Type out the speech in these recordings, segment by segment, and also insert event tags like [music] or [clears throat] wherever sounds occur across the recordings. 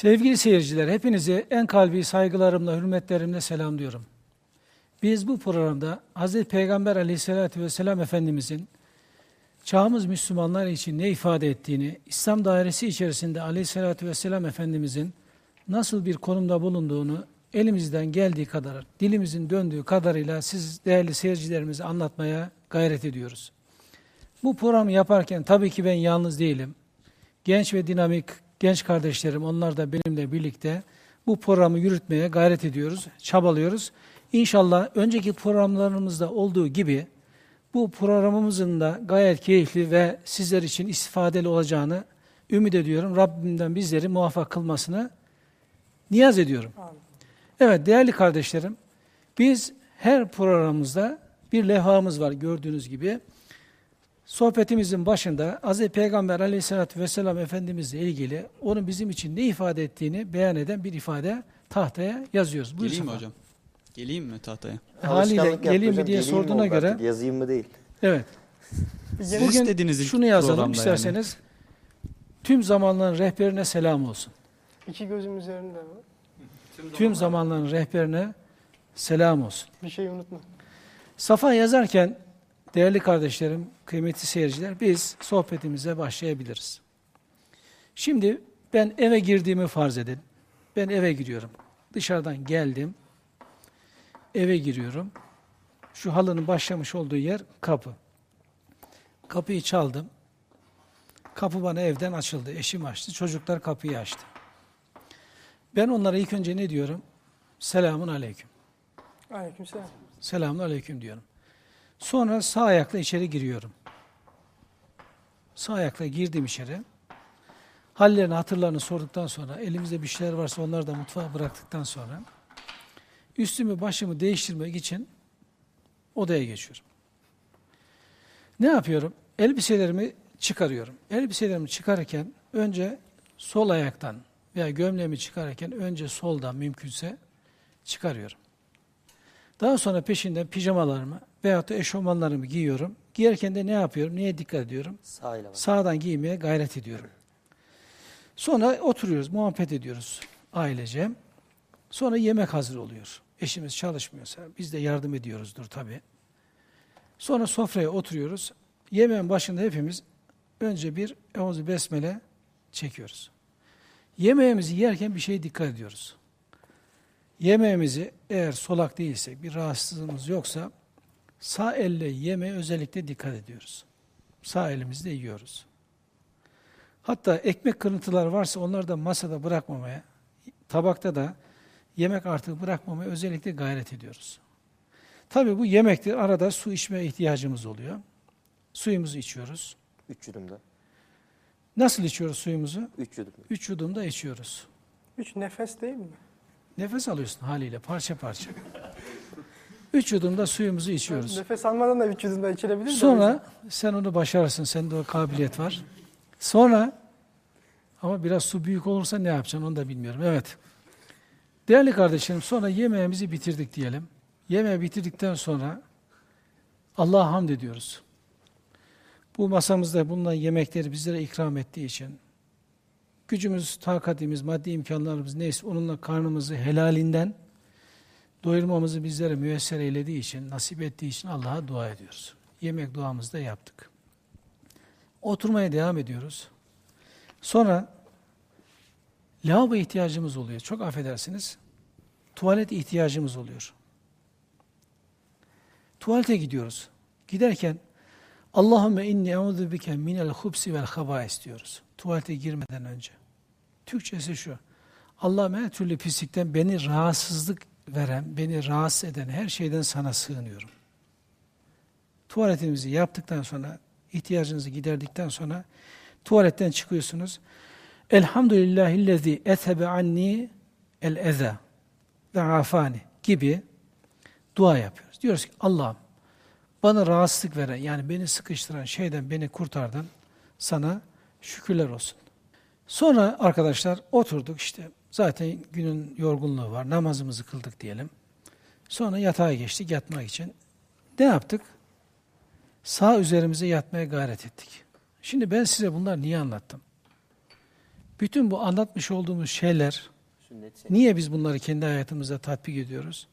Sevgili seyirciler, hepinizi en kalbi saygılarımla, hürmetlerimle selamlıyorum. Biz bu programda Hz. Peygamber aleyhissalatü vesselam Efendimizin çağımız Müslümanlar için ne ifade ettiğini, İslam dairesi içerisinde aleyhissalatü vesselam Efendimizin nasıl bir konumda bulunduğunu elimizden geldiği kadar, dilimizin döndüğü kadarıyla siz değerli seyircilerimize anlatmaya gayret ediyoruz. Bu programı yaparken tabii ki ben yalnız değilim. Genç ve dinamik genç kardeşlerim, onlar da benimle birlikte bu programı yürütmeye gayret ediyoruz, çabalıyoruz. İnşallah önceki programlarımızda olduğu gibi bu programımızın da gayet keyifli ve sizler için istifadeli olacağını ümit ediyorum. Rabbimden bizleri muvaffak kılmasını niyaz ediyorum. Evet değerli kardeşlerim, biz her programımızda bir levhamız var gördüğünüz gibi. Sohbetimizin başında Hz. Peygamber aleyhissalatü vesselam Efendimizle ilgili onun bizim için ne ifade ettiğini beyan eden bir ifade tahtaya yazıyoruz. Buyur Geleyim mi hocam? Geleyim mi tahtaya? Haliyle geleyim mi diye sorduğuna göre. Artık, yazayım mı değil. Evet. Bugün istediğiniz şunu yazalım isterseniz. Tüm zamanların rehberine selam olsun. İki gözüm üzerinde mi? Tüm zamanların rehberine selam olsun. Bir şey unutma. Safa yazarken değerli kardeşlerim, kıymetli seyirciler biz sohbetimize başlayabiliriz. Şimdi ben eve girdiğimi farz edin. Ben eve giriyorum. Dışarıdan geldim. Eve giriyorum. Şu halının başlamış olduğu yer kapı. Kapıyı çaldım. Kapı bana evden açıldı. Eşim açtı. Çocuklar kapıyı açtı. Ben onlara ilk önce ne diyorum? Selamun aleyküm. Aleykümselam. Selamun aleyküm diyorum. Sonra sağ ayakla içeri giriyorum. Sağ ayakla girdim içeri. Hallerini, hatırlarını sorduktan sonra, elimizde bir şeyler varsa onları da mutfağa bıraktıktan sonra, üstümü, başımı değiştirmek için odaya geçiyorum. Ne yapıyorum? Elbiselerimi çıkarıyorum. Elbiselerimi çıkarırken önce sol ayaktan veya gömleğimi çıkarırken önce soldan mümkünse çıkarıyorum. Daha sonra peşinden pijamalarımı veyahut da eşofmanlarımı giyiyorum. Giyerken de ne yapıyorum? Neye dikkat ediyorum? Sağ. Sağdan giymeye gayret ediyorum. Sonra oturuyoruz, muhabbet ediyoruz ailece. Sonra yemek hazır oluyor. Eşimiz çalışmıyorsa biz de yardım ediyoruzdur tabii. Sonra sofraya oturuyoruz. Yemeğin başında hepimiz önce bir Euzu Besmele çekiyoruz. Yemeğimizi yerken bir şeye dikkat ediyoruz. Yemeğimizi eğer solak değilsek, bir rahatsızlığımız yoksa sağ elle yemeye özellikle dikkat ediyoruz. Sağ elimizle yiyoruz. Hatta ekmek kırıntıları varsa onları da masada bırakmamaya, tabakta da yemek artığı bırakmamaya özellikle gayret ediyoruz. Tabii bu yemektir. Arada su içmeye ihtiyacımız oluyor. Suyumuzu içiyoruz. Üç yudumda. Nasıl içiyoruz suyumuzu? Üç yudumda. Üç yudumda içiyoruz. Üç nefes değil mi? Nefes alıyorsun haliyle parça parça. Üç yudumda suyumuzu içiyoruz. Nefes almadan da üç yudumda içilebilir mi? Sonra sen onu başarırsın. Sende o kabiliyet var. Sonra ama biraz su büyük olursa ne yapacaksın onu da bilmiyorum. Evet. Değerli kardeşlerim sonra yemeğimizi bitirdik diyelim. Yemeği bitirdikten sonra Allah'a hamd ediyoruz. Bu masamızda bulunan yemekleri bizlere ikram ettiği için gücümüz, takatimiz, maddi imkanlarımız neyse onunla karnımızı helalinden doyurmamızı bizlere müyesser eylediği için, nasip ettiği için Allah'a dua ediyoruz. Yemek duamızı da yaptık. Oturmaya devam ediyoruz. Sonra lavabo ihtiyacımız oluyor. Çok affedersiniz. Tuvalet ihtiyacımız oluyor. Tuvalete gidiyoruz. Giderken Allahümme inni eûzu bike minel hubsi vel haba istiyoruz. Tuvalete girmeden önce. Türkçesi şu. Allah'ım her türlü pislikten beni rahatsızlık veren, beni rahatsız eden her şeyden sana sığınıyorum. Tuvaletimizi yaptıktan sonra, ihtiyacınızı giderdikten sonra tuvaletten çıkıyorsunuz. Elhamdülillahillezî ethebe anni el eza ve afani gibi dua yapıyoruz. Diyoruz ki Allah'ım bana rahatsızlık veren yani beni sıkıştıran şeyden beni kurtardın. Sana şükürler olsun. Sonra arkadaşlar oturduk işte zaten günün yorgunluğu var namazımızı kıldık diyelim. Sonra yatağa geçtik yatmak için. Ne yaptık? Sağ üzerimize yatmaya gayret ettik. Şimdi ben size bunlar niye anlattım? Bütün bu anlatmış olduğumuz şeyler. Niye biz bunları kendi hayatımızda tatbik ediyoruz?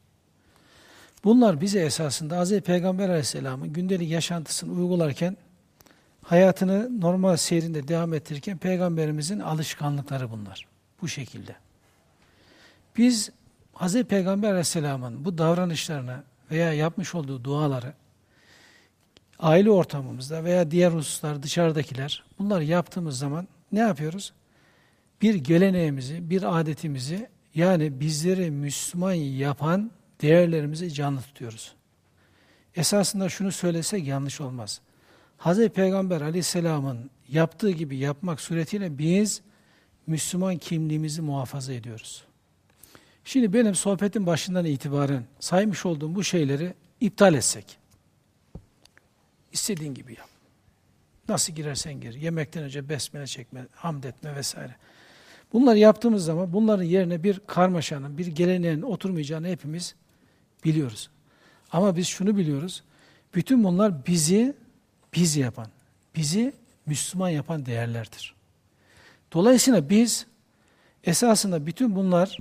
Bunlar bize esasında Hz. Peygamber Aleyhisselam'ın gündelik yaşantısını uygularken hayatını normal seyrinde devam ettirirken Peygamberimizin alışkanlıkları bunlar. Bu şekilde. Biz Hz. Peygamber Aleyhisselam'ın bu davranışlarını veya yapmış olduğu duaları aile ortamımızda veya diğer hususlar dışarıdakiler bunları yaptığımız zaman ne yapıyoruz? bir geleneğimizi, bir adetimizi yani bizleri Müslüman yapan değerlerimizi canlı tutuyoruz. Esasında şunu söylesek yanlış olmaz. Hz. Peygamber aleyhisselamın yaptığı gibi yapmak suretiyle biz Müslüman kimliğimizi muhafaza ediyoruz. Şimdi benim sohbetin başından itibaren saymış olduğum bu şeyleri iptal etsek. istediğin gibi yap. Nasıl girersen gir. Yemekten önce besmele çekme, hamd etme vesaire. Bunları yaptığımız zaman bunların yerine bir karmaşanın, bir geleneğin oturmayacağını hepimiz biliyoruz. Ama biz şunu biliyoruz. Bütün bunlar bizi biz yapan, bizi Müslüman yapan değerlerdir. Dolayısıyla biz esasında bütün bunlar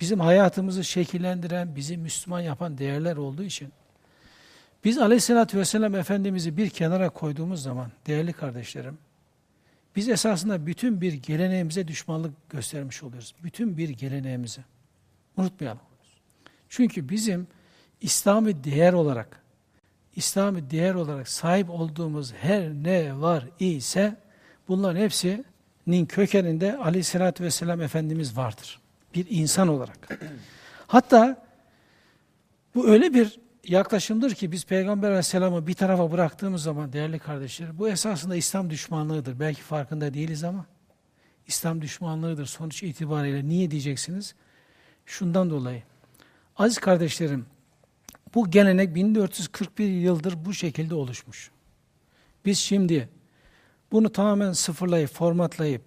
bizim hayatımızı şekillendiren, bizi Müslüman yapan değerler olduğu için biz Aleyhisselatü Vesselam Efendimiz'i bir kenara koyduğumuz zaman değerli kardeşlerim, biz esasında bütün bir geleneğimize düşmanlık göstermiş oluyoruz. Bütün bir geleneğimize. Unutmayalım. Çünkü bizim İslami değer olarak, İslami değer olarak sahip olduğumuz her ne var ise bunların hepsinin kökeninde aleyhissalatü vesselam Efendimiz vardır. Bir insan olarak. Hatta bu öyle bir yaklaşımdır ki biz Peygamber Aleyhisselam'ı bir tarafa bıraktığımız zaman değerli kardeşler bu esasında İslam düşmanlığıdır. Belki farkında değiliz ama İslam düşmanlığıdır sonuç itibariyle. Niye diyeceksiniz? Şundan dolayı. Aziz kardeşlerim bu gelenek 1441 yıldır bu şekilde oluşmuş. Biz şimdi bunu tamamen sıfırlayıp, formatlayıp,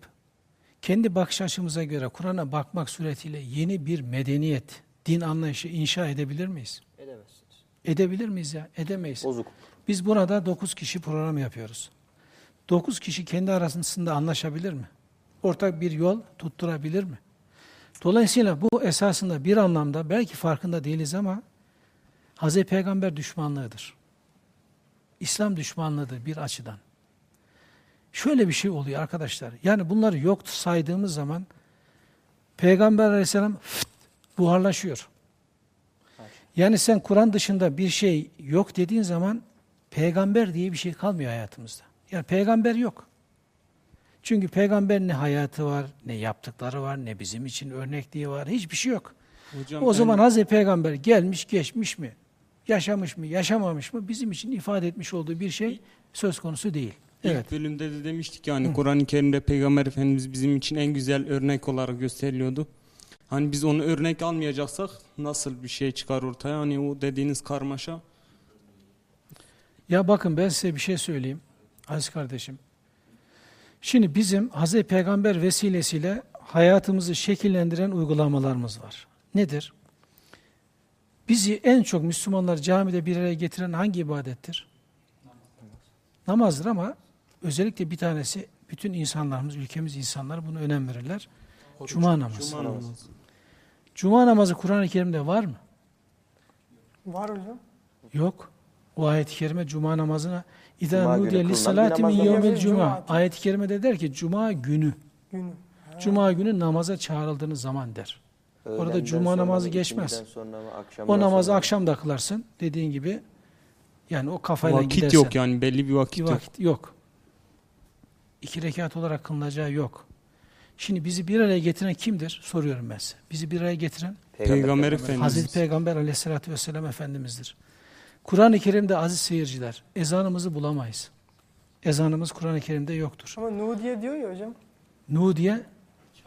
kendi bakış açımıza göre Kur'an'a bakmak suretiyle yeni bir medeniyet, din anlayışı inşa edebilir miyiz? Edemezsiniz. Edebilir miyiz ya? Edemeyiz. Bozuk. Biz burada 9 kişi program yapıyoruz. 9 kişi kendi arasında anlaşabilir mi? Ortak bir yol tutturabilir mi? Dolayısıyla bu esasında bir anlamda belki farkında değiliz ama Hz. Peygamber düşmanlığıdır. İslam düşmanlığıdır bir açıdan. Şöyle bir şey oluyor arkadaşlar. Yani bunları yok saydığımız zaman Peygamber aleyhisselam fıt, buharlaşıyor. Yani sen Kur'an dışında bir şey yok dediğin zaman peygamber diye bir şey kalmıyor hayatımızda. Yani peygamber yok. Çünkü peygamber ne hayatı var, ne yaptıkları var, ne bizim için örnekliği var. Hiçbir şey yok. Hocam O ben- zaman Hazreti Peygamber gelmiş, geçmiş mi? Yaşamış mı, yaşamamış mı? Bizim için ifade etmiş olduğu bir şey söz konusu değil. Evet. İlk bölümde de demiştik yani Kur'an-ı Kerim'de Peygamber Efendimiz bizim için en güzel örnek olarak gösteriliyordu. Hani biz onu örnek almayacaksak nasıl bir şey çıkar ortaya? Hani o dediğiniz karmaşa. Ya bakın ben size bir şey söyleyeyim aziz kardeşim. Şimdi bizim Hazreti Peygamber vesilesiyle hayatımızı şekillendiren uygulamalarımız var. Nedir? Bizi en çok Müslümanlar camide bir araya getiren hangi ibadettir? Namazdır ama özellikle bir tanesi bütün insanlarımız, ülkemiz insanları bunu önem verirler. Cuma namazı. Cuma namazı. Cuma namazı Kur'an-ı Kerim'de var mı? Var hocam. Yok. O ayet-i kerime cuma namazına Cuma günü nudiye lissalâti min yevmil cuma. Cuma. Ayet-i kerimede der ki cuma günü. Günü. Cuma günü namaza çağrıldığınız zaman der. Orada Öğlenden cuma sonra namazı geçmez. sonra mı, O namazı sonra akşam da kılarsın dediğin gibi. Yani o kafayla Vakit gidersen. yok yani belli bir vakit Bir yok. vakit yok. İki rekat olarak kılınacağı yok. Şimdi bizi bir araya getiren kimdir? Soruyorum ben size. Bizi bir araya getiren Peygamber Efendimiz. Efendimiz. Hazreti Peygamber aleyhissalatü vesselam Efendimiz'dir. Kur'an-ı Kerim'de aziz seyirciler, ezanımızı bulamayız. Ezanımız Kur'an-ı Kerim'de yoktur. Ama Nudiye diyor ya hocam. Nudiye,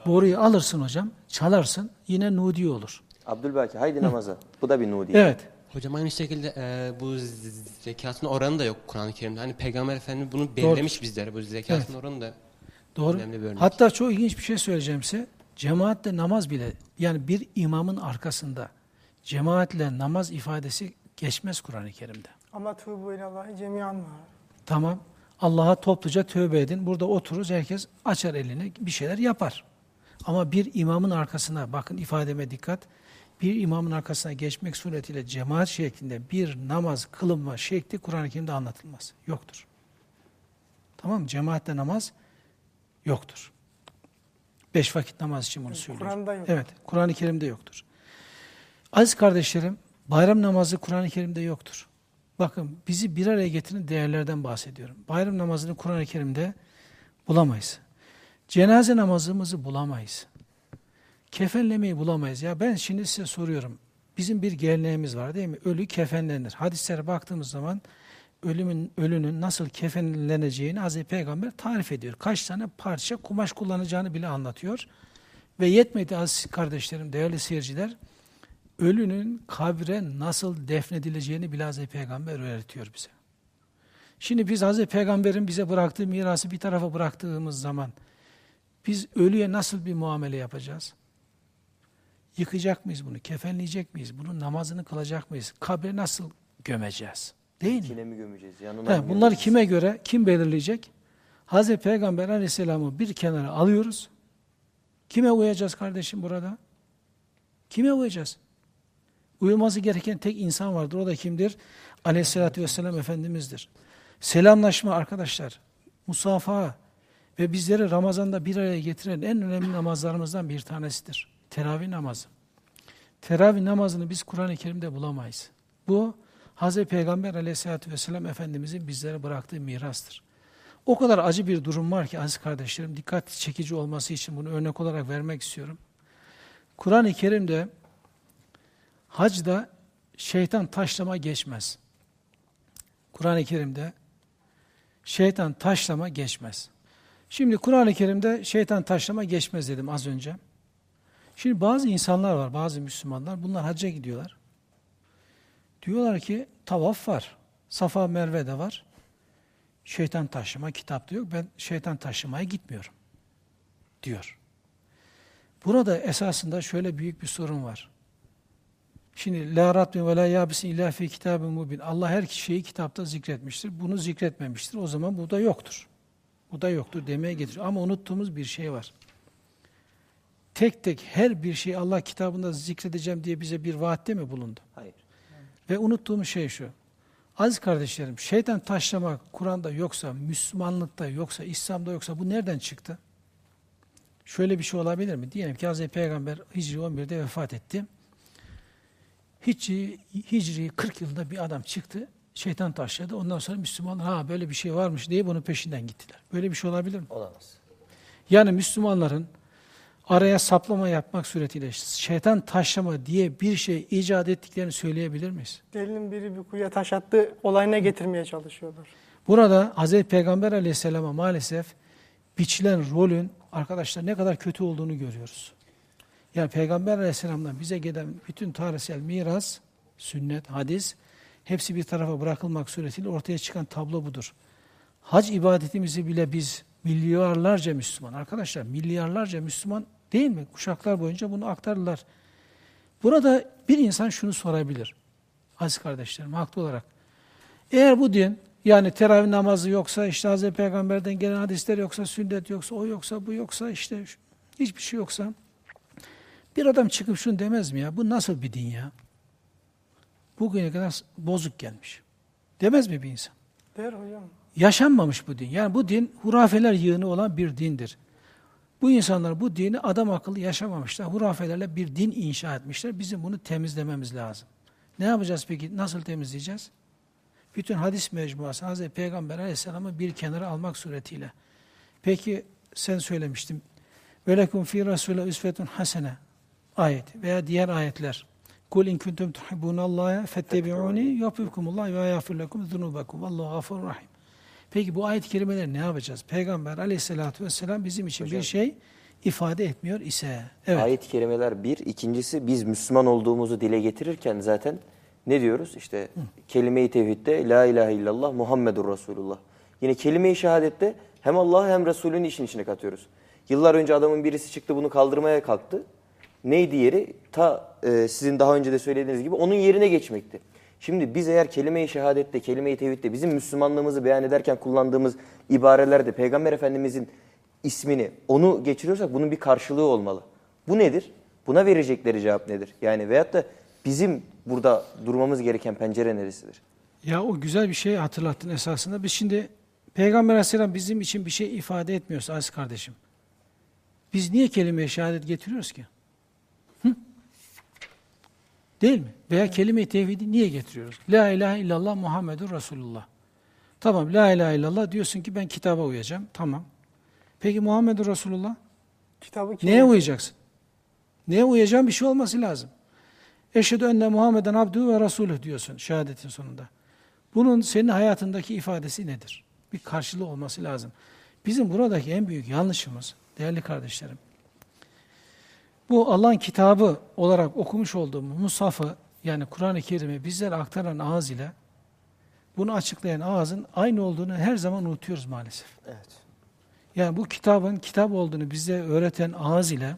boruyu alırsın hocam, çalarsın, yine Nudiye olur. Abdülbaki haydi namaza. Bu da bir nudi. Evet, Hocam aynı şekilde e, bu zekatın oranı da yok Kur'an-ı Kerim'de. Hani Peygamber Efendimiz bunu belirlemiş bizlere. Bu zekatın oranı da doğru. önemli bir örnek. Hatta çok ilginç bir şey söyleyeceğim size. Cemaatle namaz bile, yani bir imamın arkasında cemaatle namaz ifadesi geçmez Kur'an-ı Kerim'de. Ama tuğbu ilallahi cemiyan var. Tamam. Allah'a topluca tövbe edin. Burada otururuz, herkes açar elini, bir şeyler yapar. Ama bir imamın arkasına, bakın ifademe dikkat, bir imamın arkasına geçmek suretiyle cemaat şeklinde bir namaz kılınma şekli Kur'an-ı Kerim'de anlatılmaz. Yoktur. Tamam mı? Cemaatle namaz yoktur. Beş vakit namaz için bunu söylüyorum. Kur'an'da yok. Evet, Kur'an-ı Kerim'de yoktur. Aziz kardeşlerim, bayram namazı Kur'an-ı Kerim'de yoktur. Bakın bizi bir araya getiren değerlerden bahsediyorum. Bayram namazını Kur'an-ı Kerim'de bulamayız. Cenaze namazımızı bulamayız. Kefenlemeyi bulamayız. Ya ben şimdi size soruyorum. Bizim bir geleneğimiz var değil mi? Ölü kefenlenir. Hadislere baktığımız zaman ölümün ölünün nasıl kefenleneceğini Hazreti Peygamber tarif ediyor. Kaç tane parça kumaş kullanacağını bile anlatıyor. Ve yetmedi aziz kardeşlerim, değerli seyirciler, ölünün kabre nasıl defnedileceğini bile Hazreti Peygamber öğretiyor bize. Şimdi biz Hazreti Peygamber'in bize bıraktığı mirası bir tarafa bıraktığımız zaman biz ölüye nasıl bir muamele yapacağız? Yıkacak mıyız bunu? Kefenleyecek miyiz? Bunun namazını kılacak mıyız? Kabre nasıl gömeceğiz? Değil mi? İçine mi gömeceğiz? Yanına He, mı bunlar gömeceğiz? kime göre? Kim belirleyecek? Hazreti Peygamber aleyhisselamı bir kenara alıyoruz. Kime uyacağız kardeşim burada? Kime uyacağız? Uyulması gereken tek insan vardır. O da kimdir? Aleyhissalatü vesselam Efendimiz'dir. Selamlaşma arkadaşlar, musafaha ve bizleri Ramazan'da bir araya getiren en önemli namazlarımızdan bir tanesidir. Teravih namazı. Teravih namazını biz Kur'an-ı Kerim'de bulamayız. Bu Hazreti Peygamber aleyhissalatü vesselam Efendimizin bizlere bıraktığı mirastır. O kadar acı bir durum var ki aziz kardeşlerim dikkat çekici olması için bunu örnek olarak vermek istiyorum. Kur'an-ı Kerim'de hacda şeytan taşlama geçmez. Kur'an-ı Kerim'de şeytan taşlama geçmez. Şimdi Kur'an-ı Kerim'de şeytan taşlama geçmez dedim az önce. Şimdi bazı insanlar var, bazı Müslümanlar, bunlar hacca gidiyorlar. Diyorlar ki tavaf var, Safa Merve'de var. Şeytan taşıma kitapta yok, ben şeytan taşımaya gitmiyorum diyor. Burada esasında şöyle büyük bir sorun var. Şimdi la rabbin ve la yabisin illa fi kitabın mubin. Allah her şeyi kitapta zikretmiştir. Bunu zikretmemiştir. O zaman bu da yoktur. Bu da yoktur demeye getiriyor. Ama unuttuğumuz bir şey var. Tek tek her bir şeyi Allah kitabında zikredeceğim diye bize bir vaatte mi bulundu? Hayır. Ve unuttuğumuz şey şu. Aziz kardeşlerim, şeytan taşlamak Kur'an'da yoksa, Müslümanlıkta yoksa, İslam'da yoksa bu nereden çıktı? Şöyle bir şey olabilir mi? Diyelim ki Hazreti Peygamber Hicri 11'de vefat etti. Hicri, Hicri 40 yılında bir adam çıktı, şeytan taşladı. Ondan sonra Müslümanlar ha böyle bir şey varmış diye bunun peşinden gittiler. Böyle bir şey olabilir mi? Olamaz. Yani Müslümanların araya saplama yapmak suretiyle şeytan taşlama diye bir şey icat ettiklerini söyleyebilir miyiz? Delinin biri bir kuyuya taş attı, olayına getirmeye çalışıyorlar. Burada Hz. Peygamber aleyhisselama maalesef biçilen rolün arkadaşlar ne kadar kötü olduğunu görüyoruz. Yani Peygamber aleyhisselamdan bize gelen bütün tarihsel miras, sünnet, hadis hepsi bir tarafa bırakılmak suretiyle ortaya çıkan tablo budur. Hac ibadetimizi bile biz milyarlarca Müslüman, arkadaşlar milyarlarca Müslüman değil mi? Kuşaklar boyunca bunu aktarırlar. Burada bir insan şunu sorabilir. Aziz kardeşlerim haklı olarak. Eğer bu din yani teravih namazı yoksa, işte Hz. Peygamber'den gelen hadisler yoksa, sünnet yoksa, o yoksa, bu yoksa, işte hiçbir şey yoksa bir adam çıkıp şunu demez mi ya? Bu nasıl bir din ya? Bugüne kadar bozuk gelmiş. Demez mi bir insan? Der hocam. Yaşanmamış bu din. Yani bu din hurafeler yığını olan bir dindir. Bu insanlar bu dini adam akıllı yaşamamışlar. Hurafelerle bir din inşa etmişler. Bizim bunu temizlememiz lazım. Ne yapacağız peki? Nasıl temizleyeceğiz? Bütün hadis mecmuası Hazreti Peygamber Aleyhisselam'ı bir kenara almak suretiyle. Peki sen söylemiştin. Velekum fi Resulü üsvetun hasene ayet veya diğer ayetler. Kul in kuntum tuhibbunallaha fettebi'uni yuhibbukumullah ve yağfir lekum zunubakum. Vallahu gafurur rahim. Peki bu ayet-i kerimeleri ne yapacağız? Peygamber aleyhissalatü vesselam bizim için Hocam. bir şey ifade etmiyor ise. Evet. Ayet-i kerimeler bir. İkincisi biz Müslüman olduğumuzu dile getirirken zaten ne diyoruz? İşte kelime-i tevhidde La ilahe illallah Muhammedur Resulullah. Yine kelime-i şehadette hem Allah hem Resulünün işin içine katıyoruz. Yıllar önce adamın birisi çıktı bunu kaldırmaya kalktı. Neydi yeri? Ta e, sizin daha önce de söylediğiniz gibi onun yerine geçmekti. Şimdi biz eğer kelime-i şehadette, kelime-i tevhidde bizim Müslümanlığımızı beyan ederken kullandığımız ibarelerde Peygamber Efendimizin ismini, onu geçiriyorsak bunun bir karşılığı olmalı. Bu nedir? Buna verecekleri cevap nedir? Yani veyahut da bizim burada durmamız gereken pencere neresidir? Ya o güzel bir şey hatırlattın esasında. Biz şimdi Peygamber Aleyhisselam bizim için bir şey ifade etmiyorsa aziz kardeşim. Biz niye kelime-i şehadet getiriyoruz ki? Hı? Değil mi? Veya kelime-i tevhidi niye getiriyoruz? La ilahe illallah Muhammedur Resulullah. Tamam la ilahe illallah diyorsun ki ben kitaba uyacağım. Tamam. Peki Muhammedur Resulullah? Kitabı kim? Neye uyacaksın? Neye uyacağın bir şey olması lazım. Eşhedü enne Muhammeden abdühü ve rasuluh diyorsun şehadetin sonunda. Bunun senin hayatındaki ifadesi nedir? Bir karşılığı olması lazım. Bizim buradaki en büyük yanlışımız değerli kardeşlerim. Bu Allah'ın kitabı olarak okumuş olduğumuz Musaf'ı yani Kur'an-ı Kerim'i bizlere aktaran ağız ile bunu açıklayan ağzın aynı olduğunu her zaman unutuyoruz maalesef. Evet. Yani bu kitabın kitap olduğunu bize öğreten ağız ile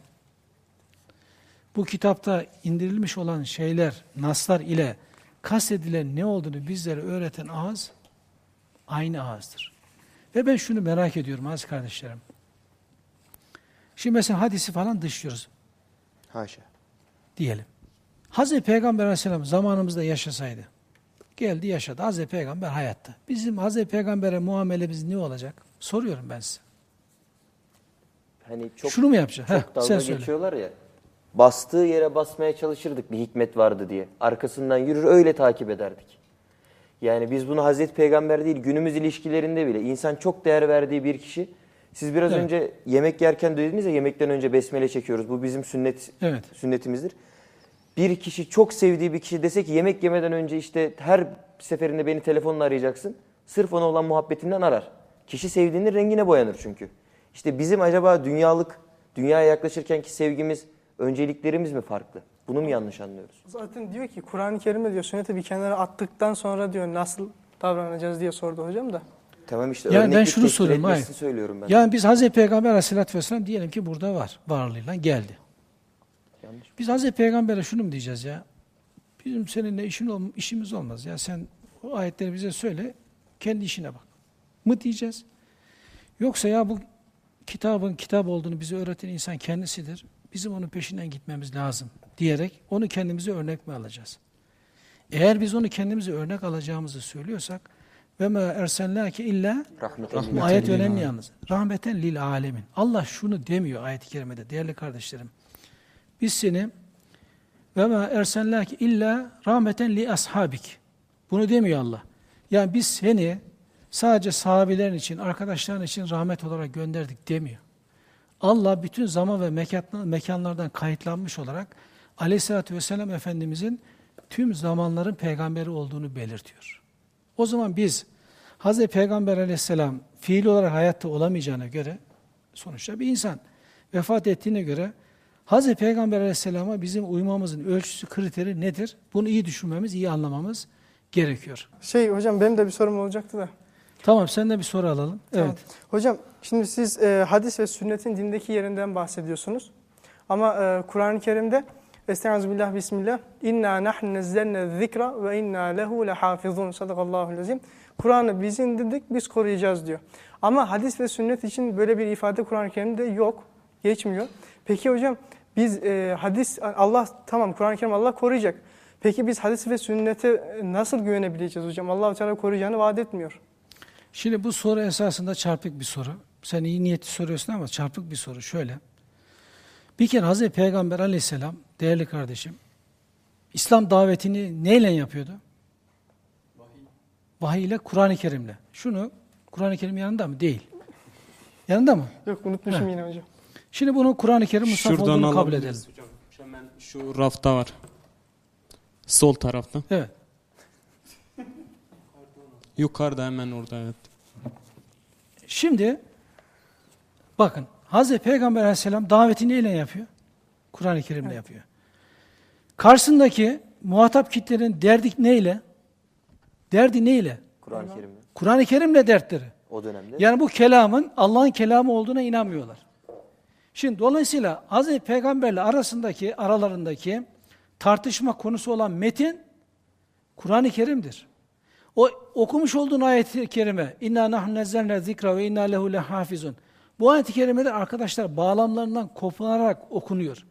bu kitapta indirilmiş olan şeyler, naslar ile kastedilen ne olduğunu bizlere öğreten ağız aynı ağızdır. Ve ben şunu merak ediyorum aziz kardeşlerim. Şimdi mesela hadisi falan dışlıyoruz Haşa. diyelim. Hazreti Peygamber Aleyhisselam zamanımızda yaşasaydı, geldi yaşadı. Hazreti Peygamber hayatta. Bizim Hazreti Peygamber'e muamelemiz ne olacak? Soruyorum ben size. Hani çok Şunu mu yapacak? çok Heh, dalga sen söyle. geçiyorlar ya. Bastığı yere basmaya çalışırdık bir hikmet vardı diye. Arkasından yürür öyle takip ederdik. Yani biz bunu Hazreti Peygamber değil günümüz ilişkilerinde bile insan çok değer verdiği bir kişi. Siz biraz Evet. önce yemek yerken dediniz ya yemekten önce besmele çekiyoruz. Bu bizim sünnet Evet. sünnetimizdir. Bir kişi çok sevdiği bir kişi dese ki yemek yemeden önce işte her seferinde beni telefonla arayacaksın. Sırf ona olan muhabbetinden arar. Kişi sevdiğinin rengine boyanır çünkü. İşte bizim acaba dünyalık, dünyaya yaklaşırkenki sevgimiz, önceliklerimiz mi farklı? Bunu mu yanlış anlıyoruz? Zaten diyor ki Kur'an-ı Kerim'de diyor sünneti bir kenara attıktan sonra diyor nasıl davranacağız diye sordu hocam da. Tamam işte Yani ben şunu soruyorum, hayır. söylüyorum ben. Yani biz Hazreti Peygamber Aleyhisselatü Vesselam diyelim ki burada var. Varlığıyla geldi. Yanlış. Biz Hazreti Peygamber'e şunu mu diyeceğiz ya? Bizim seninle işin ol, işimiz olmaz ya. Sen o ayetleri bize söyle, kendi işine bak. Mı diyeceğiz? Yoksa ya bu kitabın kitap olduğunu bize öğreten insan kendisidir. Bizim onun peşinden gitmemiz lazım diyerek onu kendimize örnek mi alacağız? Eğer biz onu kendimize örnek alacağımızı söylüyorsak ve ma ersenlâke illa ayet alemin. yalnız. Rahmeten lil alemin. Allah şunu demiyor ayet-i kerimede değerli kardeşlerim. Biz seni ve ma ersenlâke illa rahmeten li ashabik. Bunu demiyor Allah. Yani biz seni sadece sahabelerin için, arkadaşların için rahmet olarak gönderdik demiyor. Allah bütün zaman ve mekan- mekanlardan kayıtlanmış olarak Aleyhisselatü Vesselam Efendimizin tüm zamanların peygamberi olduğunu belirtiyor. O zaman biz Hazreti Peygamber Aleyhisselam fiil olarak hayatta olamayacağına göre sonuçta bir insan vefat ettiğine göre Hazreti Peygamber Aleyhisselam'a bizim uymamızın ölçüsü kriteri nedir? Bunu iyi düşünmemiz, iyi anlamamız gerekiyor. Şey hocam benim de bir sorum olacaktı da. Tamam sen de bir soru alalım. Tamam. Evet. Hocam şimdi siz e, hadis ve sünnetin dindeki yerinden bahsediyorsunuz. Ama e, Kur'an-ı Kerim'de Estağfirullah bismillah inna nahnu nazzalna zikra ve inna lehu lehafizun sadakallahu azim. Kur'an'ı biz indirdik, biz koruyacağız diyor. Ama hadis ve sünnet için böyle bir ifade Kur'an-ı Kerim'de yok, geçmiyor. Peki hocam biz e, hadis Allah tamam Kur'an-ı Kerim Allah koruyacak. Peki biz hadis ve sünnete nasıl güvenebileceğiz hocam? Allah Teala koruyacağını vaat etmiyor. Şimdi bu soru esasında çarpık bir soru. Sen iyi niyetli soruyorsun ama çarpık bir soru. Şöyle. Bir kere Hazreti Peygamber aleyhisselam, değerli kardeşim, İslam davetini neyle yapıyordu? Vahiy ile, Kur'an-ı Kerim'le. Şunu, Kur'an-ı Kerim yanında mı? Değil. Yanında mı? Yok unutmuşum Heh. yine hocam. Şimdi bunu Kur'an-ı Kerim Mustafa Şuradan olduğunu kabul edelim. hocam. Hemen şu rafta var. Sol tarafta. Evet. [laughs] Yukarıda hemen orada evet. Şimdi bakın Hazreti Peygamber Aleyhisselam daveti neyle yapıyor? Kur'an-ı Kerim'le yapıyor. Karşısındaki muhatap kitlerin derdi neyle? Derdi neyle? Kur'an-ı Kerim'de. Kur'an-ı Kerim'le dertleri. O dönemde. Yani bu kelamın Allah'ın kelamı olduğuna inanmıyorlar. Şimdi dolayısıyla Hazreti Peygamberle arasındaki aralarındaki tartışma konusu olan metin Kur'an-ı Kerim'dir. O okumuş olduğun ayet-i kerime inna nahnu nezzelne zikra ve inna lehu lehafizun. Bu ayet-i kerimede arkadaşlar bağlamlarından kopararak okunuyor.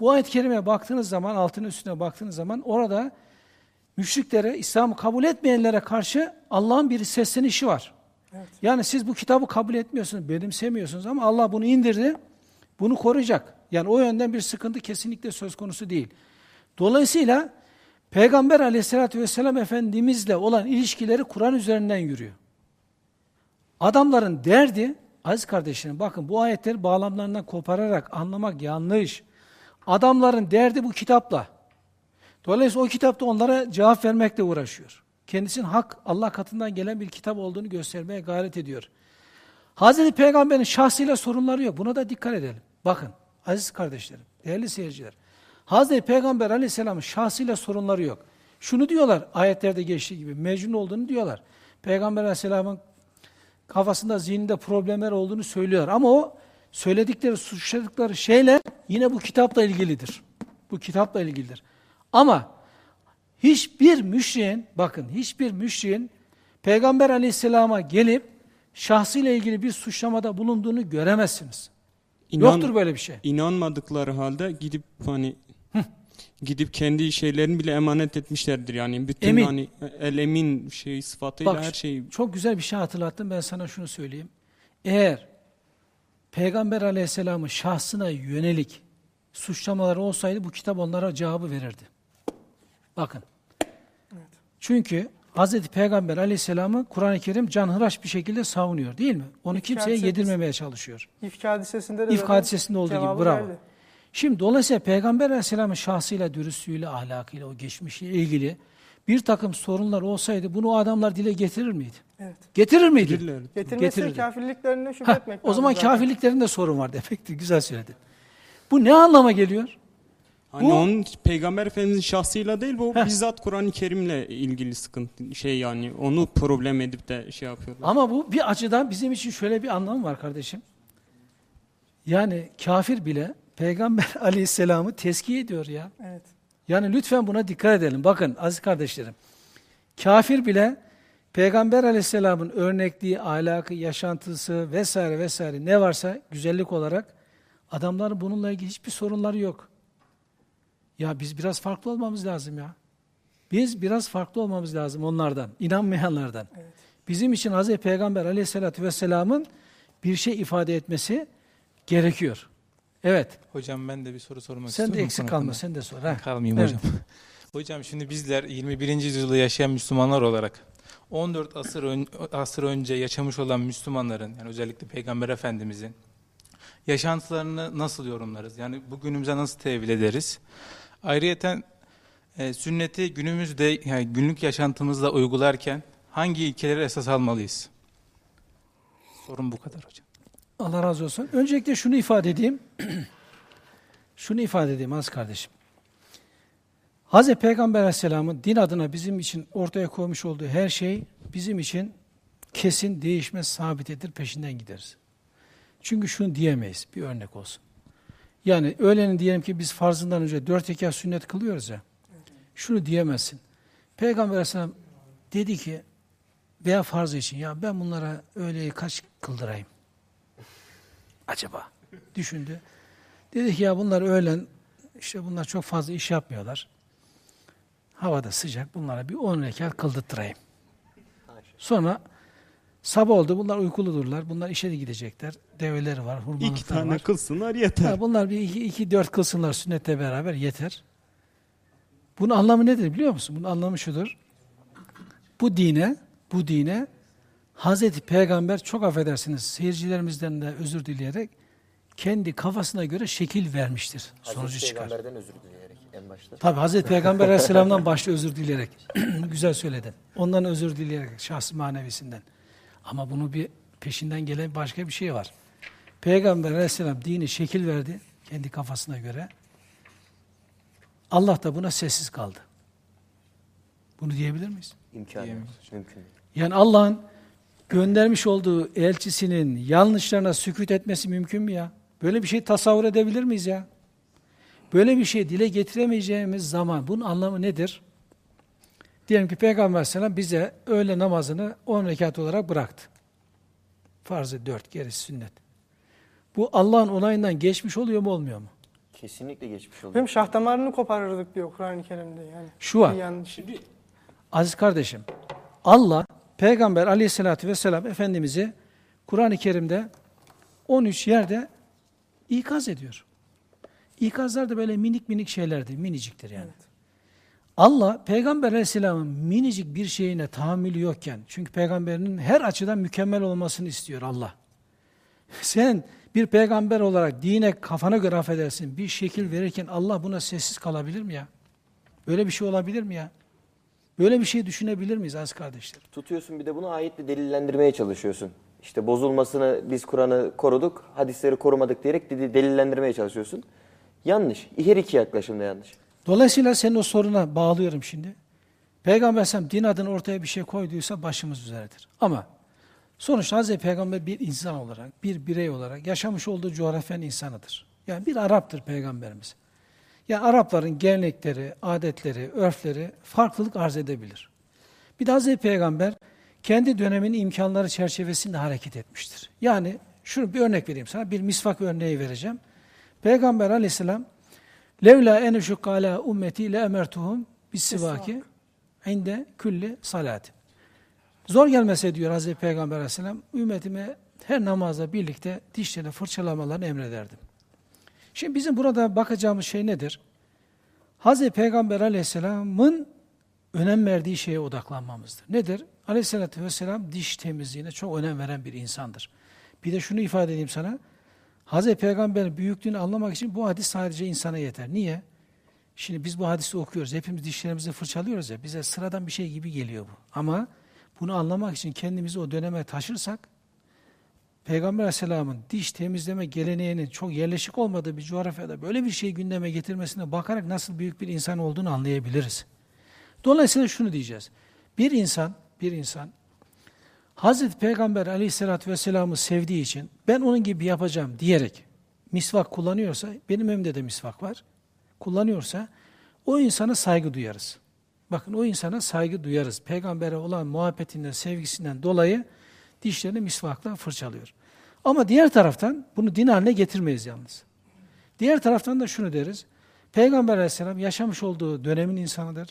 Bu ayet-i kerimeye baktığınız zaman, altının üstüne baktığınız zaman orada müşriklere, İslam'ı kabul etmeyenlere karşı Allah'ın bir seslenişi var. Yani siz bu kitabı kabul etmiyorsunuz, benimsemiyorsunuz ama Allah bunu indirdi, bunu koruyacak. Yani o yönden bir sıkıntı kesinlikle söz konusu değil. Dolayısıyla Peygamber aleyhissalatü vesselam Efendimizle olan ilişkileri Kur'an üzerinden yürüyor. Adamların derdi, aziz kardeşlerim bakın bu ayetleri bağlamlarından kopararak anlamak yanlış. Adamların derdi bu kitapla. Dolayısıyla o kitapta onlara cevap vermekle uğraşıyor. Kendisinin hak Allah katından gelen bir kitap olduğunu göstermeye gayret ediyor. Hazreti Peygamber'in şahsıyla sorunları yok. Buna da dikkat edelim. Bakın aziz kardeşlerim, değerli seyirciler. Hazreti Peygamber aleyhisselamın şahsıyla sorunları yok. Şunu diyorlar ayetlerde geçtiği gibi mecnun olduğunu diyorlar. Peygamber aleyhisselamın kafasında zihninde problemler olduğunu söylüyor. Ama o söyledikleri, suçladıkları şeyler yine bu kitapla ilgilidir. Bu kitapla ilgilidir. Ama hiçbir müşriğin, bakın hiçbir müşriğin Peygamber aleyhisselama gelip şahsıyla ilgili bir suçlamada bulunduğunu göremezsiniz. İnan- Yoktur böyle bir şey. İnanmadıkları halde gidip hani gidip kendi şeylerini bile emanet etmişlerdir yani bütün Emin. hani el emin şey sıfatıyla Bak, her şeyi Çok güzel bir şey hatırlattın. Ben sana şunu söyleyeyim. Eğer Peygamber aleyhisselamın şahsına yönelik suçlamaları olsaydı bu kitap onlara cevabı verirdi. Bakın. Çünkü Hazreti Peygamber aleyhisselamı Kur'an-ı Kerim canhıraş bir şekilde savunuyor değil mi? Onu İfk kimseye hadisesi- yedirmemeye çalışıyor. İfk hadisesinde de İfk hadisesinde olduğu gibi, bravo. verdi. Şimdi dolayısıyla Peygamber Aleyhisselam'ın şahsıyla, dürüstlüğüyle, ahlakıyla, o geçmişiyle ilgili bir takım sorunlar olsaydı bunu o adamlar dile getirir miydi? Evet. Getirir miydi? bilirler. Getirmesi Getirirdi. kafirliklerine şüphe Heh, etmek o zaman zaten. kafirliklerinde sorun var demektir. [laughs] Güzel söyledin. Bu ne anlama geliyor? Hani Bu- onun Peygamber Efendimizin şahsıyla değil bu Heh. bizzat Kur'an-ı Kerim'le ilgili sıkıntı şey yani onu problem edip de şey yapıyorlar. Ama bu bir açıdan bizim için şöyle bir anlamı var kardeşim. Yani kafir bile Peygamber [laughs] Aleyhisselam'ı tezkiye ediyor ya. Evet. Yani lütfen buna dikkat edelim. Bakın aziz kardeşlerim. Kafir bile Peygamber aleyhisselamın örnekliği, ahlakı, yaşantısı vesaire vesaire ne varsa güzellik olarak adamların bununla ilgili hiçbir sorunları yok. Ya biz biraz farklı olmamız lazım ya. Biz biraz farklı olmamız lazım onlardan, inanmayanlardan. Bizim için Hazreti Peygamber aleyhissalatü vesselamın bir şey ifade etmesi gerekiyor. Evet, Hocam ben de bir soru sormak sen istiyorum. de bu eksik kalma, sen de sor. ha. Kalmayayım Evet. hocam. hocam şimdi bizler 21. yüzyılda yaşayan Müslümanlar olarak 14 asır, ön- asır önce yaşamış olan Müslümanların yani özellikle Peygamber Efendimizin yaşantılarını nasıl yorumlarız? Yani bugünümüze nasıl tevil ederiz? Ayrıyeten e, sünneti günümüzde yani günlük yaşantımızda uygularken hangi ilkeleri esas almalıyız? Sorun bu kadar hocam. Allah razı olsun. Öncelikle şunu ifade edeyim. [clears throat] şunu ifade edeyim az kardeşim. Hz. Peygamber Aleyhisselam'ın din adına bizim için ortaya koymuş olduğu her şey bizim için kesin değişmez, sabitedir, peşinden gideriz. Çünkü şunu diyemeyiz, bir örnek olsun. Yani öğlenin diyelim ki biz farzından önce dört rekat sünnet kılıyoruz ya. Şunu diyemezsin. Peygamber Aleyhisselam dedi ki veya farz için ya ben bunlara öğleyi kaç kıldırayım? acaba? Düşündü. Dedi ki ya bunlar öğlen işte bunlar çok fazla iş yapmıyorlar. Havada sıcak bunlara bir 10 rekat kıldırtırayım. Sonra sabah oldu bunlar uykuludurlar. Bunlar işe de gidecekler. Develeri var, İki hurmalıklar tane var. kılsınlar yeter. Ha, bunlar bir iki, iki dört kılsınlar sünnette beraber yeter. Bunun anlamı nedir biliyor musun? Bunun anlamı şudur. Bu dine, bu dine Hazreti Peygamber çok affedersiniz seyircilerimizden de özür dileyerek kendi kafasına göre şekil vermiştir. Sonucu Hazreti çıkar. Peygamber'den özür dileyerek en başta. Tabi Hazreti Peygamber Aleyhisselam'dan başta özür dileyerek. [clears throat] Güzel söyledin. Ondan özür dileyerek şahsi manevisinden. Ama bunu bir peşinden gelen başka bir şey var. Peygamber Aleyhisselam dini şekil verdi kendi kafasına göre. Allah da buna sessiz kaldı. Bunu diyebilir miyiz? Yok. Diyemeyiz Mümkün. Yani Allah'ın göndermiş olduğu elçisinin yanlışlarına sükut etmesi mümkün mü ya? Böyle bir şey tasavvur edebilir miyiz ya? Böyle bir şey dile getiremeyeceğimiz zaman bunun anlamı nedir? Diyelim ki Peygamber Aleyhisselam bize öğle namazını 10 rekat olarak bıraktı. Farzı 4, gerisi sünnet. Bu Allah'ın onayından geçmiş oluyor mu olmuyor mu? Kesinlikle geçmiş oldu. Benim şah damarını koparırdık diyor Kur'an-ı Kerim'de yani. Şu. Bir yanlış. Aziz kardeşim, Allah Peygamber aleyhissalatü vesselam Efendimiz'i Kur'an-ı Kerim'de 13 yerde ikaz ediyor. İkazlar da böyle minik minik şeylerdir, miniciktir yani. Allah Peygamber aleyhisselamın minicik bir şeyine tahammülü yokken, çünkü peygamberinin her açıdan mükemmel olmasını istiyor Allah. [laughs] Sen bir peygamber olarak dine kafana göre affedersin, bir şekil verirken Allah buna sessiz kalabilir mi ya? Böyle bir şey olabilir mi ya? Böyle bir şey düşünebilir miyiz aziz kardeşler? Tutuyorsun bir de bunu ayetle delillendirmeye çalışıyorsun. İşte bozulmasını biz Kur'an'ı koruduk, hadisleri korumadık diyerek dedi- delillendirmeye çalışıyorsun. Yanlış. Her iki yaklaşım da yanlış. Dolayısıyla senin o soruna bağlıyorum şimdi. Peygamber Aleyhisselam din adına ortaya bir şey koyduysa başımız üzeredir. Ama sonuçta Hazreti Peygamber bir insan olarak, bir birey olarak yaşamış olduğu coğrafyanın insanıdır. Yani bir Arap'tır Peygamberimiz. Yani Arapların gelenekleri, adetleri, örfleri farklılık arz edebilir. Bir de Hazreti Peygamber kendi döneminin imkanları çerçevesinde hareket etmiştir. Yani şunu bir örnek vereyim sana, bir misvak örneği vereceğim. Peygamber aleyhisselam Levla en eşukka ala ummeti le emertuhum bis sivaki inde külli salati. Zor gelmese diyor Hazreti Peygamber aleyhisselam, ümmetime her namazla birlikte dişlerini fırçalamalarını emrederdim. Şimdi bizim burada bakacağımız şey nedir? Hazreti Peygamber aleyhisselamın önem verdiği şeye odaklanmamızdır. Nedir? Aleyhisselatü vesselam diş temizliğine çok önem veren bir insandır. Bir de şunu ifade edeyim sana. Hazreti Peygamber'in büyüklüğünü anlamak için bu hadis sadece insana yeter. Niye? Şimdi biz bu hadisi okuyoruz. Hepimiz dişlerimizi fırçalıyoruz ya. Bize sıradan bir şey gibi geliyor bu. Ama bunu anlamak için kendimizi o döneme taşırsak Peygamber Aleyhisselam'ın diş temizleme geleneğinin çok yerleşik olmadığı bir coğrafyada böyle bir şey gündeme getirmesine bakarak nasıl büyük bir insan olduğunu anlayabiliriz. Dolayısıyla şunu diyeceğiz. Bir insan, bir insan Hazreti Peygamber Aleyhisselatü Vesselam'ı sevdiği için ben onun gibi yapacağım diyerek misvak kullanıyorsa, benim evimde de misvak var, kullanıyorsa o insana saygı duyarız. Bakın o insana saygı duyarız. Peygambere olan muhabbetinden, sevgisinden dolayı dişlerini misvakla fırçalıyor. Ama diğer taraftan bunu din haline getirmeyiz yalnız. Diğer taraftan da şunu deriz. Peygamber aleyhisselam yaşamış olduğu dönemin insanıdır.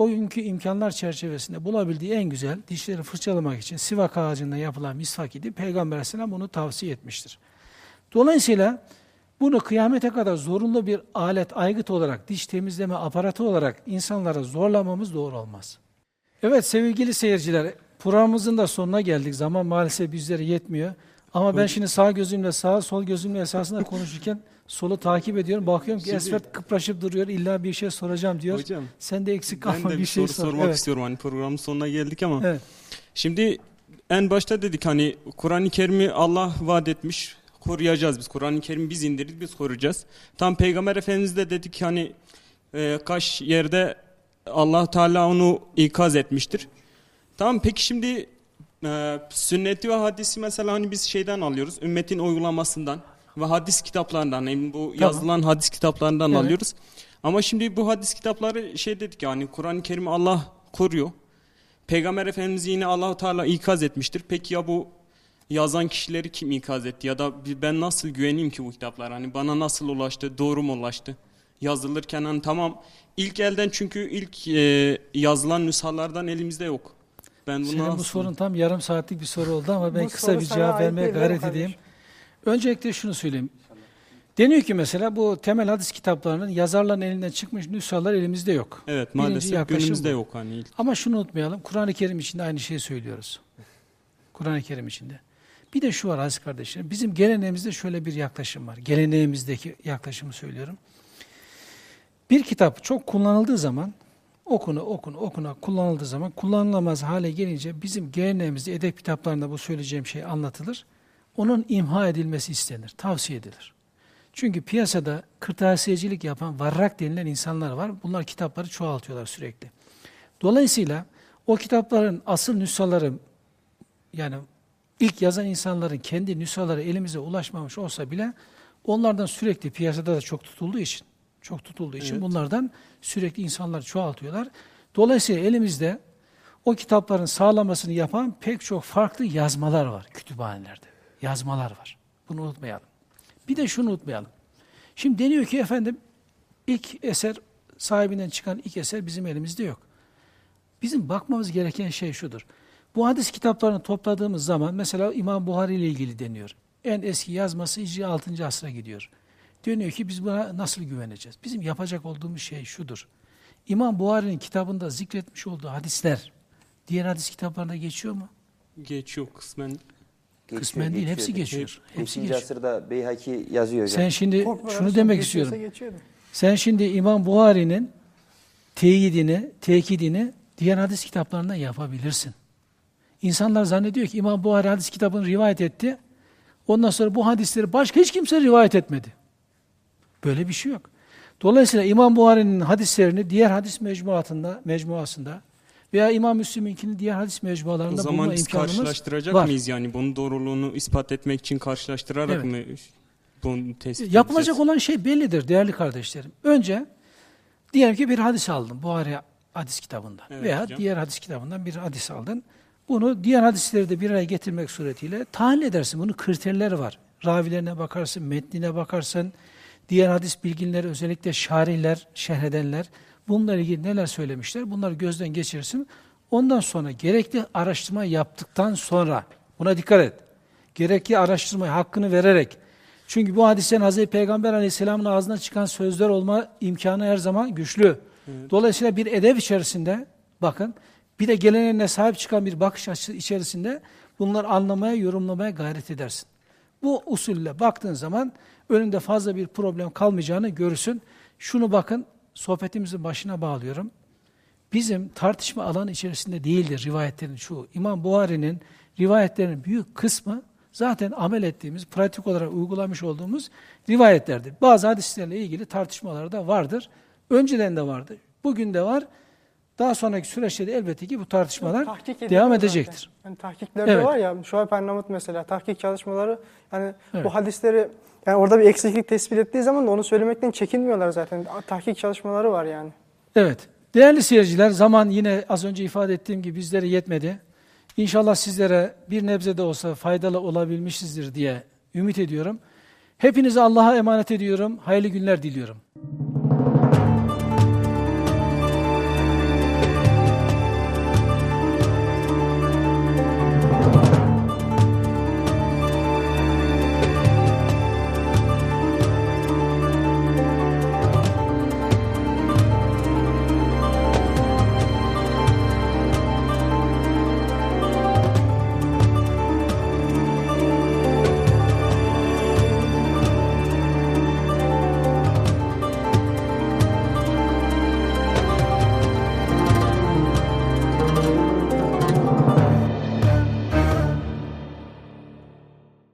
O günkü imkanlar çerçevesinde bulabildiği en güzel dişleri fırçalamak için sivak ağacından yapılan misvak idi. Peygamber aleyhisselam bunu tavsiye etmiştir. Dolayısıyla bunu kıyamete kadar zorunlu bir alet, aygıt olarak, diş temizleme aparatı olarak insanlara zorlamamız doğru olmaz. Evet sevgili seyirciler, programımızın da sonuna geldik. Zaman maalesef bizlere yetmiyor. Ama ben şimdi sağ gözümle sağ, sol gözümle esasında konuşurken [laughs] solu takip ediyorum. Bakıyorum ki Şimdi- Esfert kıpraşıp duruyor. İlla bir şey soracağım diyor. Hocam Sen de eksik ben kalma de bir bir şey soru sor. sormak Evet. istiyorum. Hani programın sonuna geldik ama. Evet. Şimdi en başta dedik hani Kur'an-ı Kerim'i Allah vaat etmiş. Koruyacağız biz. Kur'an-ı Kerim'i biz indirdik, biz koruyacağız. Tam Peygamber Efendimiz de dedik ki hani e, kaç yerde Allah Teala onu ikaz etmiştir. Tamam peki şimdi e, sünneti ve hadisi mesela hani biz şeyden alıyoruz. Ümmetin uygulamasından ve hadis kitaplarından yani bu yazılan hadis kitaplarından Evet. alıyoruz. Ama şimdi bu hadis kitapları şey dedik yani Kur'an-ı Kerim'i Allah koruyor. Peygamber Efendimiz yine Allahu Teala ikaz etmiştir. Peki ya bu yazan kişileri kim ikaz etti ya da ben nasıl güveneyim ki bu kitaplara? Hani bana nasıl ulaştı? Doğru mu ulaştı? Yazılırken hani tamam ilk elden çünkü ilk e, yazılan nüshalardan elimizde yok. Ben bunu Senin bu sorun tam yarım saatlik bir soru oldu ama ben Bu kısa bir cevap vermeye gayret kardeşim? edeyim. Öncelikle şunu söyleyeyim. Deniyor ki mesela bu temel hadis kitaplarının yazarların elinden çıkmış nüshalar elimizde yok. Evet maalesef günümüzde bu. yok hani ilk. Ama şunu unutmayalım. Kur'an-ı Kerim içinde aynı şeyi söylüyoruz. Kur'an-ı Kerim içinde. Bir de şu var aziz kardeşlerim. Bizim geleneğimizde şöyle bir yaklaşım var. Geleneğimizdeki yaklaşımı söylüyorum. Bir kitap çok kullanıldığı zaman okunu okunu okuna kullanıldığı zaman kullanılamaz hale gelince bizim geleneğimizde edep kitaplarında bu söyleyeceğim şey anlatılır. Onun imha edilmesi istenir, tavsiye edilir. Çünkü piyasada kırtasiyecilik yapan varrak denilen insanlar var. Bunlar kitapları çoğaltıyorlar sürekli. Dolayısıyla o kitapların asıl nüshaları yani ilk yazan insanların kendi nüshaları elimize ulaşmamış olsa bile onlardan sürekli piyasada da çok tutulduğu için çok tutulduğu için Evet. bunlardan sürekli insanlar çoğaltıyorlar. Dolayısıyla elimizde o kitapların sağlamasını yapan pek çok farklı yazmalar var kütüphanelerde. Yazmalar var. Bunu unutmayalım. Bir de şunu unutmayalım. Şimdi deniyor ki efendim ilk eser sahibinden çıkan ilk eser bizim elimizde yok. Bizim bakmamız gereken şey şudur. Bu hadis kitaplarını topladığımız zaman mesela İmam Buhari ile ilgili deniyor. En eski yazması Hicri 6. asra gidiyor. Dönüyor ki biz buna nasıl güveneceğiz? Bizim yapacak olduğumuz şey şudur. İmam Buhari'nin kitabında zikretmiş olduğu hadisler diğer hadis kitaplarında geçiyor mu? Geçiyor kısmen. Geçiyor, Kısmen değil, hepsi geçiyor. geçiyor. Hepsi 5. geçiyor. asırda Beyhaki yazıyor hocam. Sen şimdi Korkma, şunu demek istiyorum. geçiyordu. Sen şimdi İmam Buhari'nin teyidini, tekidini diğer hadis kitaplarından yapabilirsin. İnsanlar zannediyor ki İmam Buhari hadis kitabını rivayet etti. Ondan sonra bu hadisleri başka hiç kimse rivayet etmedi. Böyle bir şey yok. Dolayısıyla İmam Buhari'nin hadislerini diğer hadis mecmuatında, mecmuasında veya İmam Müslim'inkini diğer hadis O mecmualarında zaman bulma biz imkanımız karşılaştıracak var. mıyız yani? Bunun doğruluğunu ispat etmek için karşılaştırarak Evet. mı bunu tespit Yapılacak edeceğiz? olan şey bellidir değerli kardeşlerim. Önce diyelim ki bir hadis aldın Buhari hadis kitabından Evet veya hocam. diğer hadis kitabından bir hadis aldın. Bunu diğer hadisleri de bir araya getirmek suretiyle tahlil edersin. Bunun kriterleri var. Ravilerine bakarsın, metnine bakarsın. Diğer hadis bilginleri özellikle şarihler, şerhedenler bununla ilgili neler söylemişler bunları gözden geçirirsin. Ondan sonra gerekli araştırma yaptıktan sonra buna dikkat et. Gerekli araştırmayı hakkını vererek çünkü bu hadislerin Hazreti Peygamber Aleyhisselam'ın ağzından çıkan sözler olma imkanı her zaman güçlü. Dolayısıyla bir edeb içerisinde bakın bir de geleneğine sahip çıkan bir bakış açısı içerisinde bunları anlamaya, yorumlamaya gayret edersin. Bu usulle baktığın zaman önünde fazla bir problem kalmayacağını görürsün. Şunu bakın, sohbetimizin başına bağlıyorum. Bizim tartışma alanı içerisinde değildir rivayetlerin çoğu. İmam Buhari'nin rivayetlerinin büyük kısmı zaten amel ettiğimiz, pratik olarak uygulamış olduğumuz rivayetlerdir. Bazı hadislerle ilgili tartışmalar da vardır. Önceden de vardı. Bugün de var. Daha sonraki süreçte de elbette ki bu tartışmalar ediliyor devam zaten. edecektir. Yani tahkiklerde Evet. var ya, Şuayb Arnavut mesela, tahkik çalışmaları, yani Evet. bu hadisleri, yani orada bir eksiklik tespit ettiği zaman da onu söylemekten çekinmiyorlar zaten. Tahkik çalışmaları var yani. Evet. Değerli seyirciler, zaman yine az önce ifade ettiğim gibi bizlere yetmedi. İnşallah sizlere bir nebze de olsa faydalı olabilmişizdir diye ümit ediyorum. Hepinizi Allah'a emanet ediyorum. Hayırlı günler diliyorum.